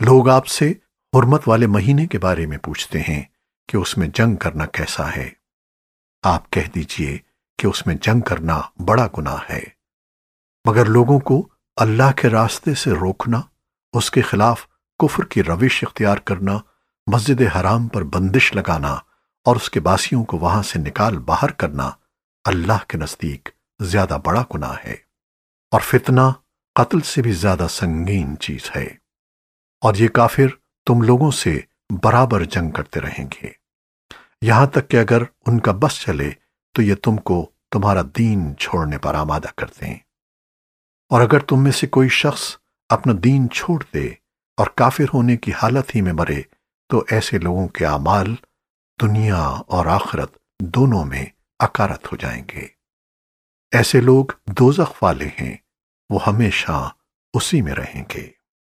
लोग आपसे हुरमत वाले महीने के बारे में पूछते हैं कि उसमें जंग करना कैसा है। आप कह दीजिए कि उसमें जंग करना बड़ा गुनाह है। मगर लोगों को अल्लाह के रास्ते से रोकना, उसके खिलाफ कुफर की रविश इख्तियार करना, मस्जिद हराम पर बंदिश लगाना और उसके बासियों को वहाँ से निकाल बाहर करना अल्लाह के नज़दीक ज़्यादा बड़ा गुनाह है। और फितना कत्ल से भी ज़्यादा संगीन चीज़ है। और ये काफिर तुम लोगों से बराबर जंग करते रहेंगे। यहाँ तक कि अगर उनका बस चले तो ये तुमको तुम्हारा दीन छोड़ने पर आमादा कर दें। और अगर तुम में से कोई शख्स अपना दीन छोड़ दे और काफिर होने की हालत ही में मरे तो ऐसे लोगों के अमाल दुनिया और आखरत दोनों में अकारत हो जाएँगे। ऐसे लोग दोजख वाले हैं, वो हमेशा उसी में रहेंगे।